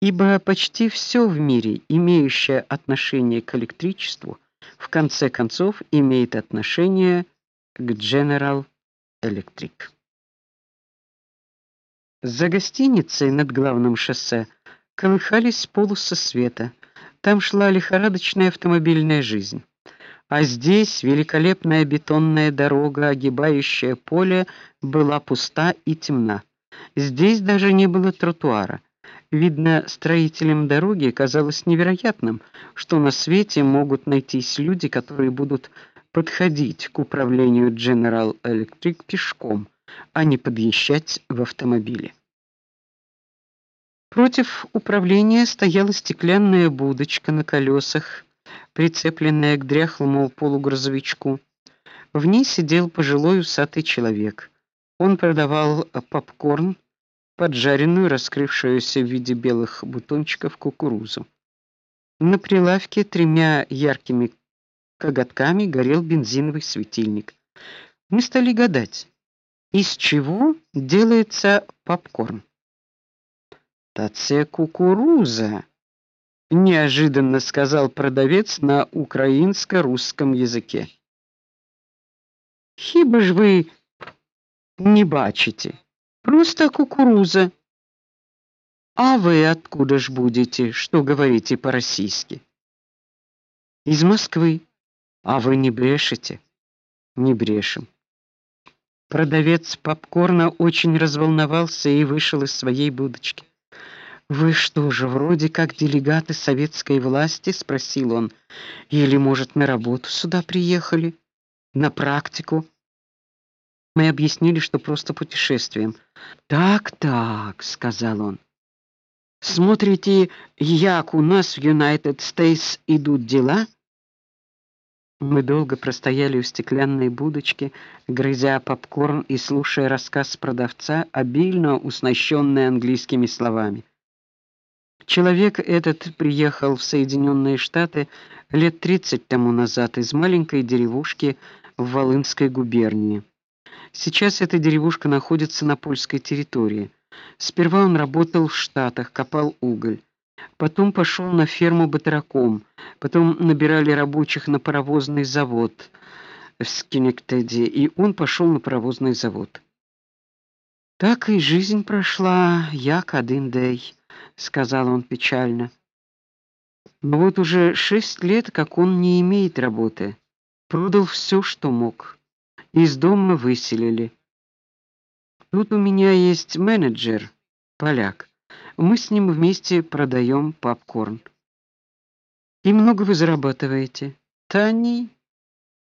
ибо почти все в мире, имеющее отношение к электричеству, в конце концов имеет отношение к General Electric. За гостиницей над главным шоссе колыхались полосы света. Там шла лихорадочная автомобильная жизнь. А здесь великолепная бетонная дорога, огибающая поле, была пуста и темна. Здесь даже не было тротуара. Видно, строителям дороги казалось невероятным, что на свете могут найтись люди, которые будут подходить к управлению General Electric пешком, а не подъезжать в автомобиле. Против управления стояла стеклянная будочка на колесах, прицепленная к дряхлому полугрузовичку. В ней сидел пожилой усатый человек. Он продавал попкорн, поджаренную, раскрывшуюся в виде белых бутончиков кукурузу. На прилавке тремя яркими коготками горел бензиновый светильник. Мы стали гадать, из чего делается попкорн. "Таце кукуруза", неожиданно сказал продавец на украинско-русском языке. "Хіба ж вы не бачите?" Просто кукуруза. А вы откуда ж будете, что говорите по-российски? Из Москвы. А вы не брешете? Не брешем. Продавец попкорна очень разволновался и вышел из своей будочки. Вы что же, вроде как делегаты советской власти, спросил он. Или, может, на работу сюда приехали? На практику? Мы объяснили, что просто путешествуем. Так-так, сказал он. Смотрите, як у нас в United States идут дела? Мы долго простояли у стеклянной будочки, грызя попкорн и слушая рассказ продавца, обильно уснащенный английскими словами. Человек этот приехал в Соединенные Штаты лет 30 тому назад из маленькой деревушки в Волынской губернии. Сейчас эта деревушка находится на польской территории. Сперва он работал в Штатах, копал уголь. Потом пошел на ферму батраком. Потом набирали рабочих на паровозный завод в Скинектеде, и он пошел на паровозный завод. Так и жизнь прошла, як один день, сказал он печально. Но вот уже шесть лет, как он не имеет работы. Продал все, что мог. Из дома выселили. Тут у меня есть менеджер, поляк. Мы с ним вместе продаем попкорн. И много вы зарабатываете? Тани,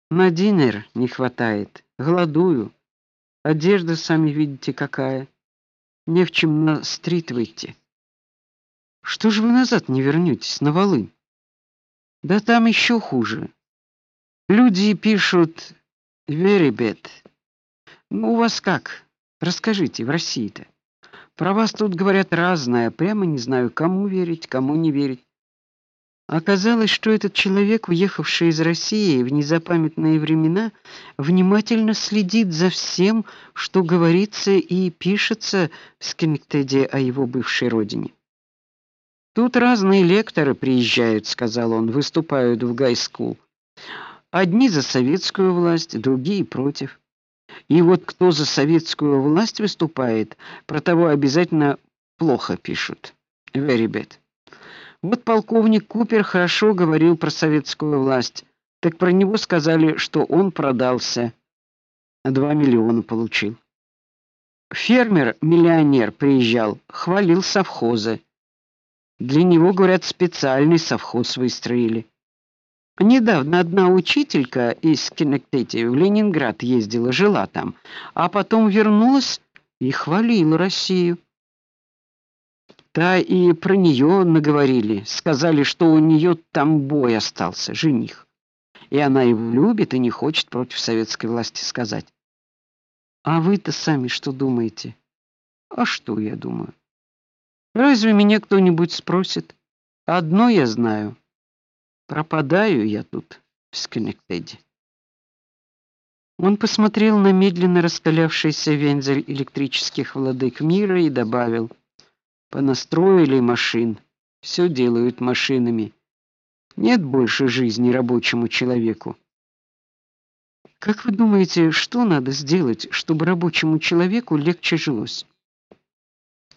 на динер не хватает. Голодую. Одежда, сами видите, какая. Не в чем на стрит выйти. Что же вы назад не вернетесь на Волынь? Да там еще хуже. Люди пишут Very bad. Ну, у вас как? Расскажите, в России-то. Про вас тут говорят разное, прямо не знаю, кому верить, кому не верить. Оказалось, что этот человек, уехавший из России в незапамятные времена, внимательно следит за всем, что говорится и пишется в Скинектеде о его бывшей родине. Тут разные лекторы приезжают, сказал он, выступают в гайскул. Одни за советскую власть, другие против. И вот кто за советскую власть выступает, про того обязательно плохо пишут. Very bad. Вот полковник Купер хорошо говорил про советскую власть. Так про него сказали, что он продался. а 2 миллиона получил. Фермер-миллионер приезжал, хвалил совхозы. Для него, говорят, специальный совхоз выстроили. Недавно одна учителька из Кинектети в Ленинград ездила, жила там, а потом вернулась и хвалила Россию. Та и про нее наговорили, сказали, что у нее там бой остался, жених. И она его любит и не хочет против советской власти сказать. А вы-то сами что думаете? А что я думаю? Разве меня кто-нибудь спросит? Одно я знаю. Пропадаю я тут в Скинектеде. Он посмотрел на медленно раскалявшийся вензель электрических владык мира и добавил: Понастроили машин, все делают машинами. Нет больше жизни рабочему человеку. Как вы думаете, что надо сделать, чтобы рабочему человеку легче жилось?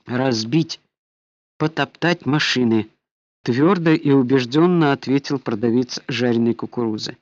Разбить, потоптать машины, твердо и убежденно ответил продавец жареной кукурузы.